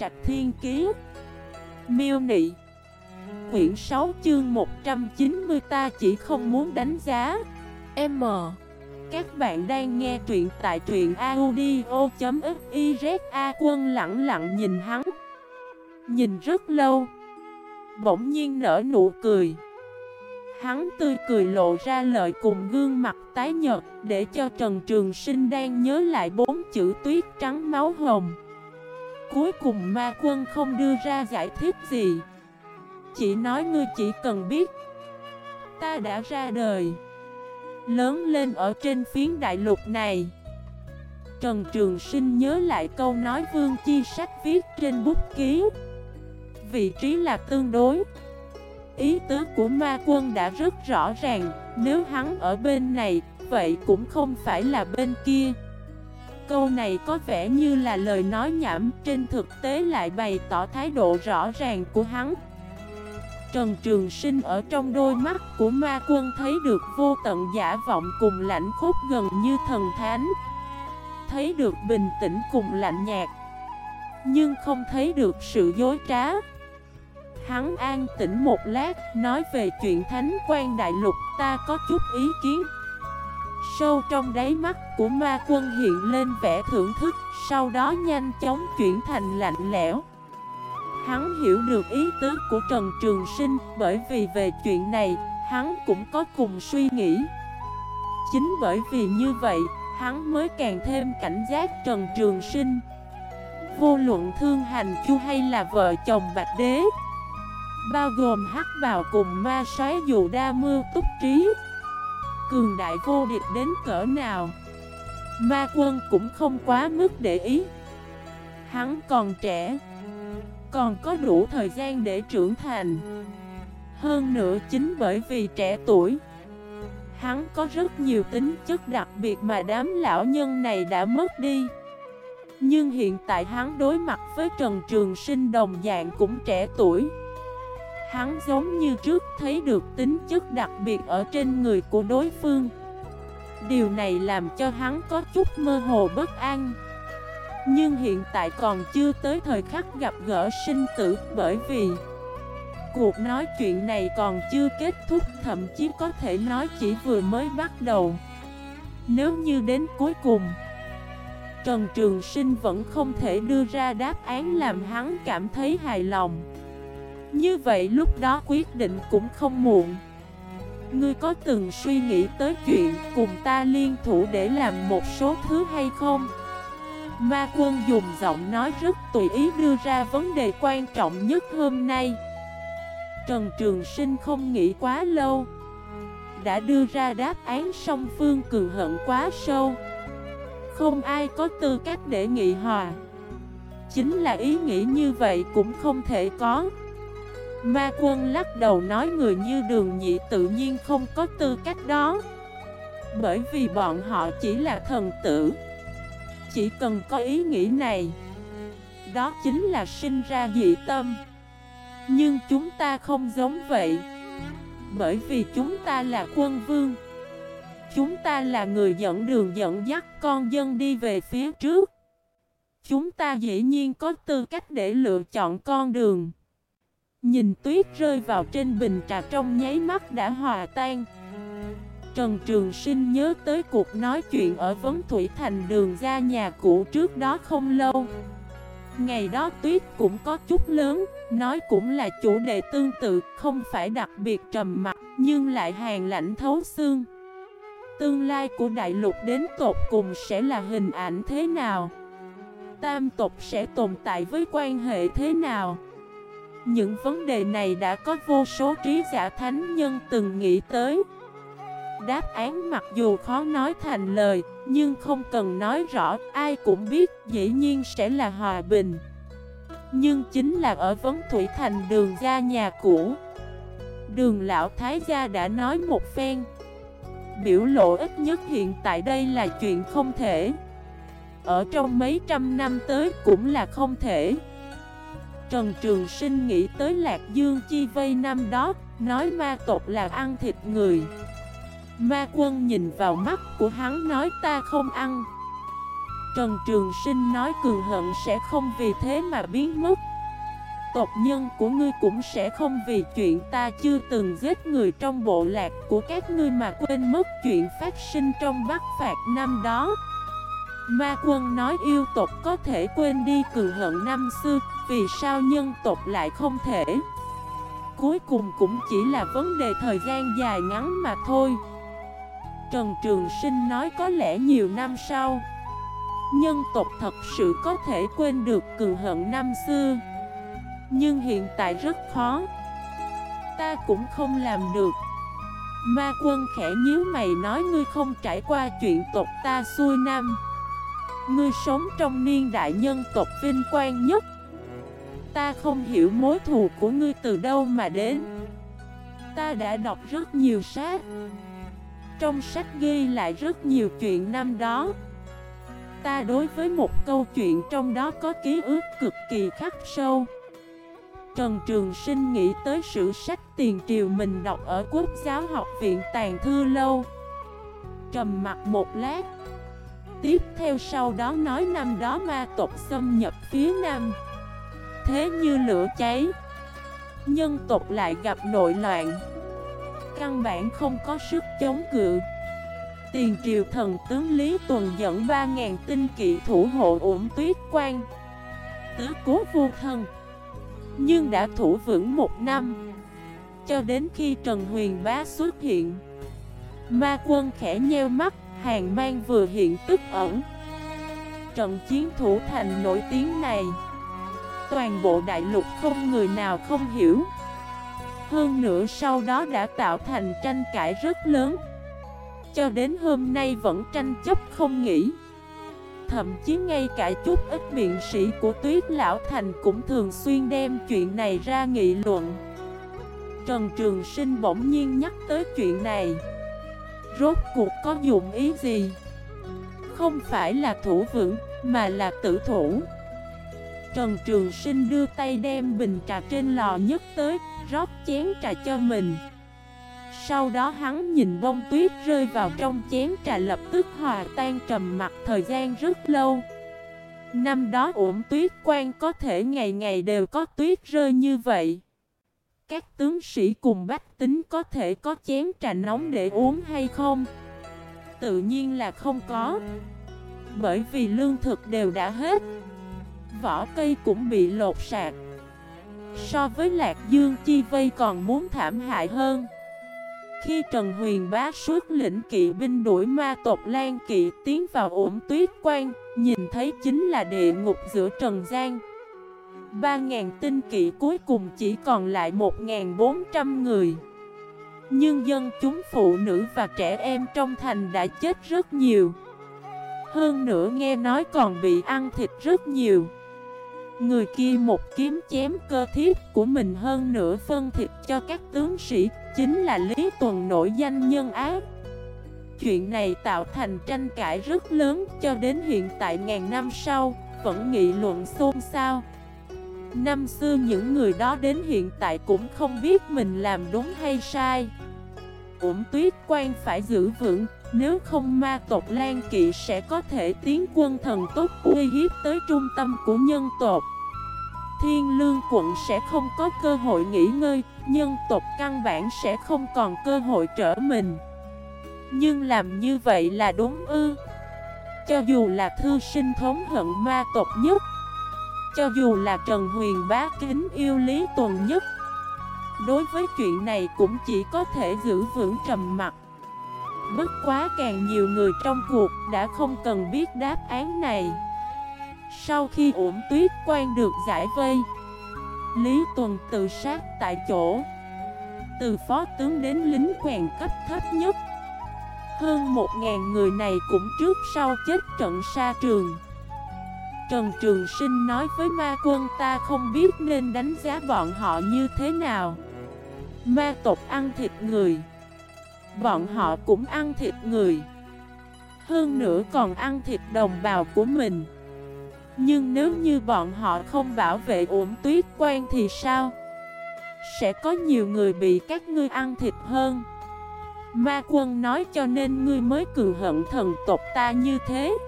Trạch Thiên Kiế Miêu Nị. Quyển 6 chương 190 ta chỉ không muốn đánh giá. M. Các bạn đang nghe truyện tại truyện audio.xyz A quân lặng lặng nhìn hắn. Nhìn rất lâu. Bỗng nhiên nở nụ cười. Hắn tươi cười lộ ra lời cùng gương mặt tái nhợt Để cho Trần Trường Sinh đang nhớ lại bốn chữ tuyết trắng máu hồng. Cuối cùng ma quân không đưa ra giải thích gì. Chỉ nói ngươi chỉ cần biết, Ta đã ra đời. Lớn lên ở trên phiến đại lục này. Trần Trường Sinh nhớ lại câu nói vương chi sách viết trên bút ký. Vị trí là tương đối. Ý tứ của ma quân đã rất rõ ràng. Nếu hắn ở bên này, Vậy cũng không phải là bên kia. Câu này có vẻ như là lời nói nhảm Trên thực tế lại bày tỏ thái độ rõ ràng của hắn. Trần Trường Sinh ở trong đôi mắt của ma quân thấy được vô tận giả vọng cùng lạnh khốc gần như thần thánh. Thấy được bình tĩnh cùng lạnh nhạt Nhưng không thấy được sự dối trá. Hắn an tĩnh một lát, nói về chuyện thánh quan đại lục, ta có chút ý kiến. Sâu trong đáy mắt của ma quân hiện lên vẻ thưởng thức, sau đó nhanh chóng chuyển thành lạnh lẽo. Hắn hiểu được ý tứ của Trần Trường Sinh, bởi vì về chuyện này, hắn cũng có cùng suy nghĩ. Chính bởi vì như vậy, hắn mới càng thêm cảnh giác Trần Trường Sinh. Vô luận thương hành chu hay là vợ chồng Bạch Đế Bao gồm hắc bào cùng ma xoáy dù đa mưa túc trí Cường đại vô địch đến cỡ nào. Ma quân cũng không quá mức để ý. Hắn còn trẻ, Còn có đủ thời gian để trưởng thành. Hơn nữa chính bởi vì trẻ tuổi, Hắn có rất nhiều tính chất đặc biệt mà đám lão nhân này đã mất đi. Nhưng hiện tại hắn đối mặt với Trần Trường Sinh đồng dạng cũng trẻ tuổi. Hắn giống như trước thấy được tính chất đặc biệt ở trên người của đối phương. Điều này làm cho hắn có chút mơ hồ bất an. Nhưng hiện tại còn chưa tới thời khắc gặp gỡ sinh tử, Bởi vì Cuộc nói chuyện này còn chưa kết thúc, Thậm chí có thể nói chỉ vừa mới bắt đầu. Nếu như đến cuối cùng, Trần Trường Sinh vẫn không thể đưa ra đáp án làm hắn cảm thấy hài lòng như vậy lúc đó quyết định cũng không muộn. Ngươi có từng suy nghĩ tới chuyện cùng ta liên thủ để làm một số thứ hay không? Ma quân dùng giọng nói rất tùy ý đưa ra vấn đề quan trọng nhất hôm nay. Trần Trường Sinh không nghĩ quá lâu. Đã đưa ra đáp án song phương cường hận quá sâu. Không ai có tư cách để nghị hòa. Chính là ý nghĩ như vậy cũng không thể có. Ma quân lắc đầu nói người như đường nhị tự nhiên không có tư cách đó. Bởi vì bọn họ chỉ là thần tử. Chỉ cần có ý nghĩ này, Đó chính là sinh ra dị tâm. Nhưng chúng ta không giống vậy. Bởi vì chúng ta là quân vương. Chúng ta là người dẫn đường dẫn dắt con dân đi về phía trước. Chúng ta dĩ nhiên có tư cách để lựa chọn con đường. Nhìn tuyết rơi vào trên bình trà trong nháy mắt đã hòa tan Trần Trường Sinh nhớ tới cuộc nói chuyện ở Vấn Thủy Thành đường ra nhà cũ trước đó không lâu Ngày đó tuyết cũng có chút lớn, nói cũng là chủ đề tương tự, không phải đặc biệt trầm mặt, nhưng lại hàng lạnh thấu xương. Tương lai của đại lục đến tột cùng sẽ là hình ảnh thế nào? Tam tộc sẽ tồn tại với quan hệ thế nào? Những vấn đề này đã có vô số trí giả thánh nhân từng nghĩ tới. Đáp án mặc dù khó nói thành lời, Nhưng không cần nói rõ, Ai cũng biết, dĩ nhiên sẽ là hòa bình. Nhưng chính là ở Vấn Thủy Thành đường ra nhà cũ. Đường Lão Thái Gia đã nói một phen. Biểu lộ ít nhất hiện tại đây là chuyện không thể. Ở trong mấy trăm năm tới cũng là không thể. Trần Trường Sinh nghĩ tới Lạc Dương Chi Vây năm đó, nói ma tộc là ăn thịt người. Ma quân nhìn vào mắt của hắn nói ta không ăn. Trần Trường Sinh nói cường hận sẽ không vì thế mà biến mất Tộc nhân của ngươi cũng sẽ không vì chuyện ta chưa từng giết người trong bộ lạc của các ngươi mà quên mất chuyện phát sinh trong bắt phạt năm đó Ma quân nói yêu tộc có thể quên đi cường hận năm xưa vì sao nhân tộc lại không thể? Cuối cùng cũng chỉ là vấn đề thời gian dài ngắn mà thôi. Trần Trường Sinh nói có lẽ nhiều năm sau, Nhân tộc thật sự có thể quên được cường hận năm xưa. Nhưng hiện tại rất khó. Ta cũng không làm được. Ma quân khẽ nhíu mày nói ngươi không trải qua chuyện tộc ta xuôi năm Ngươi sống trong niên đại nhân tộc vinh quang nhất. Ta không hiểu mối thù của ngươi từ đâu mà đến. Ta đã đọc rất nhiều sách. Trong sách ghi lại rất nhiều chuyện năm đó. Ta đối với một câu chuyện trong đó có ký ức cực kỳ khắc sâu. Trần Trường Sinh nghĩ tới sự sách tiền triều mình đọc ở Quốc giáo học viện Tàn Thư Lâu. Trầm mặt một lát. Tiếp theo sau đó nói năm đó ma tộc xâm nhập phía nam. Thế như lửa cháy. Nhân tộc lại gặp nội loạn. Căn bản không có sức chống cự. Tiền triều thần tướng Lý Tuần dẫn 3.000 tinh kỵ thủ hộ ổn tuyết quan. Tứ cố vô thân. Nhưng đã thủ vững một năm. Cho đến khi Trần Huyền Bá xuất hiện, Ma quân khẽ nheo mắt Hàng mang vừa hiện tức ẩn. Trận chiến thủ thành nổi tiếng này. Toàn bộ đại lục không người nào không hiểu. Hơn nữa sau đó đã tạo thành tranh cãi rất lớn. Cho đến hôm nay vẫn tranh chấp không nghỉ. Thậm chí ngay cả chút ít biện sĩ của Tuyết Lão Thành cũng thường xuyên đem chuyện này ra nghị luận. Trần Trường Sinh bỗng nhiên nhắc tới chuyện này. Rốt cuộc có dụng ý gì? Không phải là thủ vững, mà là tử thủ. Trần Trường Sinh đưa tay đem bình trà trên lò nhấc tới, rót chén trà cho mình. Sau đó hắn nhìn bông tuyết rơi vào trong chén trà lập tức hòa tan trầm mặt thời gian rất lâu. Năm đó ổn tuyết quan có thể ngày ngày đều có tuyết rơi như vậy. Các tướng sĩ cùng bách tính có thể có chén trà nóng để uống hay không? Tự nhiên là không có. Bởi vì lương thực đều đã hết. Vỏ cây cũng bị lột sạc. So với Lạc Dương, Chi Vây còn muốn thảm hại hơn. Khi Trần Huyền bá suốt lĩnh kỵ binh đuổi ma tộc Lan kỵ tiến vào ổn tuyết quan, Nhìn thấy chính là địa ngục giữa Trần Giang 3.000 tinh kỵ cuối cùng chỉ còn lại 1.400 người. Nhưng dân chúng phụ nữ và trẻ em trong thành đã chết rất nhiều. Hơn nữa nghe nói còn bị ăn thịt rất nhiều. Người kia một kiếm chém cơ thiếp của mình hơn nữa phân thịt cho các tướng sĩ, Chính là Lý Tuần nổi danh nhân ác. Chuyện này tạo thành tranh cãi rất lớn cho đến hiện tại ngàn năm sau, Vẫn nghị luận xôn xao. Năm xưa những người đó đến hiện tại cũng không biết mình làm đúng hay sai. Ổn tuyết quan phải giữ vững nếu không ma tộc Lan Kỵ sẽ có thể tiến quân thần tốt uy hiếp tới trung tâm của nhân tộc. Thiên lương quận sẽ không có cơ hội nghỉ ngơi, Nhân tộc căn bản sẽ không còn cơ hội trở mình. Nhưng làm như vậy là đúng ư? Cho dù là thư sinh thống hận ma tộc nhất, cho dù là Trần Huyền bá kính yêu Lý Tuần nhất, Đối với chuyện này cũng chỉ có thể giữ vững trầm mặt Bất quá càng nhiều người trong cuộc đã không cần biết đáp án này. Sau khi ổn tuyết quan được giải vây, Lý Tuần tự sát tại chỗ. Từ phó tướng đến lính quèn cấp thấp nhất, Hơn một ngàn người này cũng trước sau chết trận xa trường. Trần Trường Sinh nói với ma quân, ta không biết nên đánh giá bọn họ như thế nào. Ma tộc ăn thịt người Bọn họ cũng ăn thịt người. Hơn nữa còn ăn thịt đồng bào của mình. Nhưng nếu như bọn họ không bảo vệ ổn tuyết quan thì sao? Sẽ có nhiều người bị các ngươi ăn thịt hơn. Ma quân nói cho nên ngươi mới cường hận thần tộc ta như thế.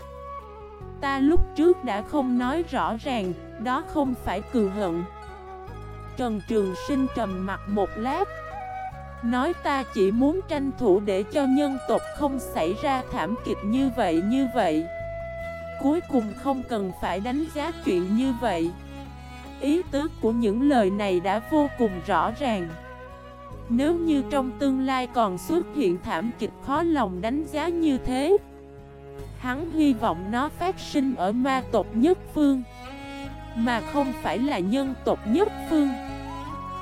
Ta lúc trước đã không nói rõ ràng, đó không phải cừu hận. Trần Trường Sinh trầm mặt một lát. Nói ta chỉ muốn tranh thủ để cho nhân tộc không xảy ra thảm kịch như vậy như vậy. Cuối cùng không cần phải đánh giá chuyện như vậy. Ý tứ của những lời này đã vô cùng rõ ràng. Nếu như trong tương lai còn xuất hiện thảm kịch khó lòng đánh giá như thế, Hắn hy vọng nó phát sinh ở ma tộc nhất phương, Mà không phải là nhân tộc nhất phương.